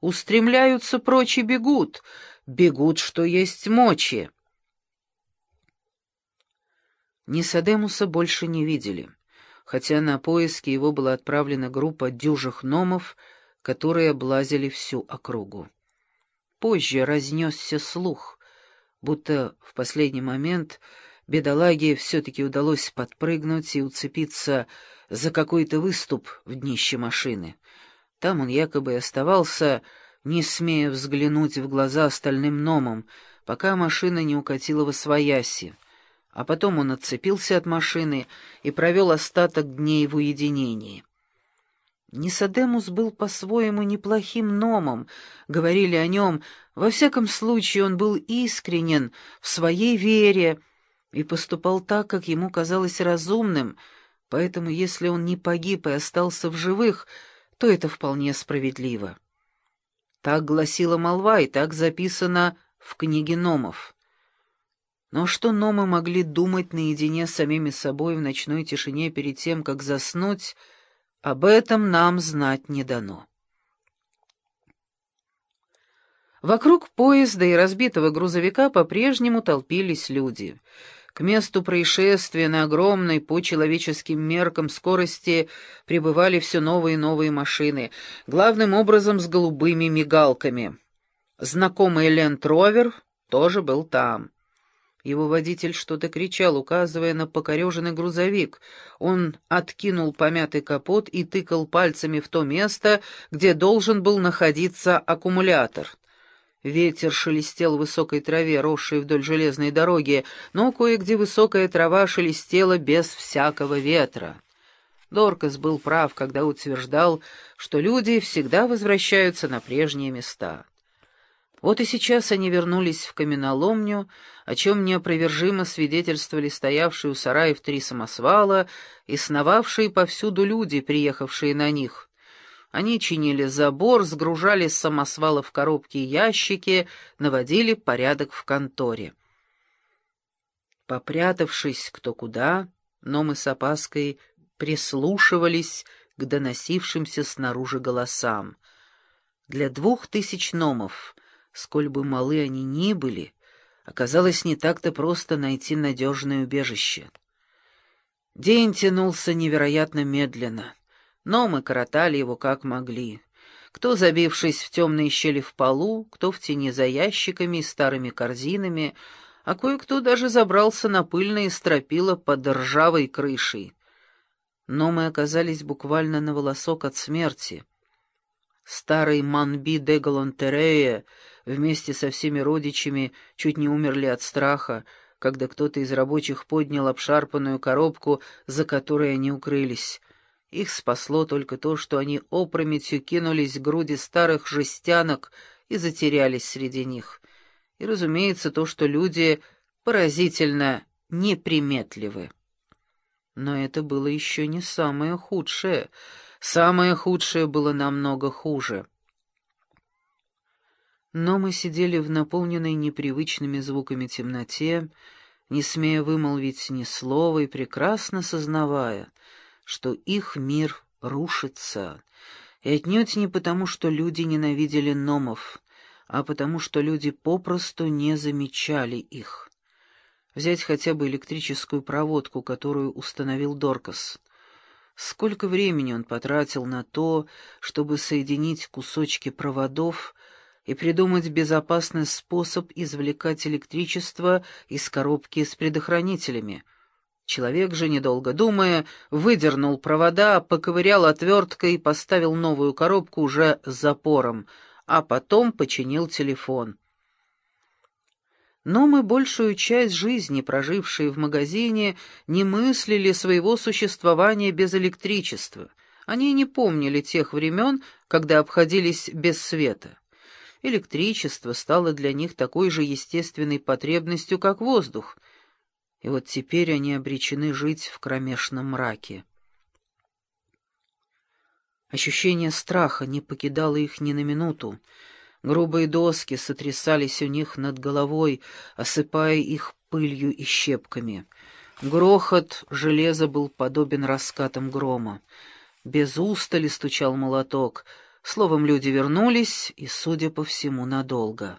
устремляются прочь и бегут, бегут, что есть мочи. Нисадемуса больше не видели, хотя на поиски его была отправлена группа дюжих номов, которые облазили всю округу. Позже разнесся слух, будто в последний момент бедолаге все-таки удалось подпрыгнуть и уцепиться за какой-то выступ в днище машины. Там он якобы оставался, не смея взглянуть в глаза остальным номам, пока машина не укатила во свояси. А потом он отцепился от машины и провел остаток дней в уединении. Нисадемус был по-своему неплохим номом, говорили о нем, во всяком случае он был искренен в своей вере и поступал так, как ему казалось разумным, поэтому если он не погиб и остался в живых, то это вполне справедливо. Так гласила молва и так записано в книге номов. Но что номы могли думать наедине с самими собой в ночной тишине перед тем, как заснуть — об этом нам знать не дано. Вокруг поезда и разбитого грузовика по-прежнему толпились люди. К месту происшествия на огромной по человеческим меркам скорости прибывали все новые и новые машины, главным образом с голубыми мигалками. Знакомый Ленд-Ровер тоже был там. Его водитель что-то кричал, указывая на покореженный грузовик. Он откинул помятый капот и тыкал пальцами в то место, где должен был находиться аккумулятор. Ветер шелестел в высокой траве, росшей вдоль железной дороги, но кое-где высокая трава шелестела без всякого ветра. Доркас был прав, когда утверждал, что люди всегда возвращаются на прежние места. Вот и сейчас они вернулись в каменоломню, о чем неопровержимо свидетельствовали стоявшие у сараев три самосвала и сновавшие повсюду люди, приехавшие на них. Они чинили забор, сгружали с самосвалов коробки и ящики, наводили порядок в конторе. Попрятавшись кто куда, но мы с опаской прислушивались к доносившимся снаружи голосам. Для двух тысяч номов сколь бы малы они ни были, оказалось не так-то просто найти надежное убежище. День тянулся невероятно медленно, но мы коротали его как могли. Кто забившись в темные щели в полу, кто в тени за ящиками и старыми корзинами, а кое-кто даже забрался на пыльные стропила под ржавой крышей. Но мы оказались буквально на волосок от смерти. Старый Манби де Галантерея вместе со всеми родичами чуть не умерли от страха, когда кто-то из рабочих поднял обшарпанную коробку, за которой они укрылись. Их спасло только то, что они опрометью кинулись к груди старых жестянок и затерялись среди них. И, разумеется, то, что люди поразительно неприметливы. Но это было еще не самое худшее. Самое худшее было намного хуже. Но мы сидели в наполненной непривычными звуками темноте, не смея вымолвить ни слова и прекрасно сознавая, что их мир рушится, и отнюдь не потому, что люди ненавидели номов, а потому, что люди попросту не замечали их. Взять хотя бы электрическую проводку, которую установил Доркас. Сколько времени он потратил на то, чтобы соединить кусочки проводов, и придумать безопасный способ извлекать электричество из коробки с предохранителями. Человек же, недолго думая, выдернул провода, поковырял отверткой и поставил новую коробку уже с запором, а потом починил телефон. Но мы большую часть жизни, прожившие в магазине, не мыслили своего существования без электричества. Они не помнили тех времен, когда обходились без света электричество стало для них такой же естественной потребностью, как воздух, и вот теперь они обречены жить в кромешном мраке. Ощущение страха не покидало их ни на минуту. Грубые доски сотрясались у них над головой, осыпая их пылью и щепками. Грохот железа был подобен раскатам грома. Без устали стучал молоток — Словом, люди вернулись, и, судя по всему, надолго.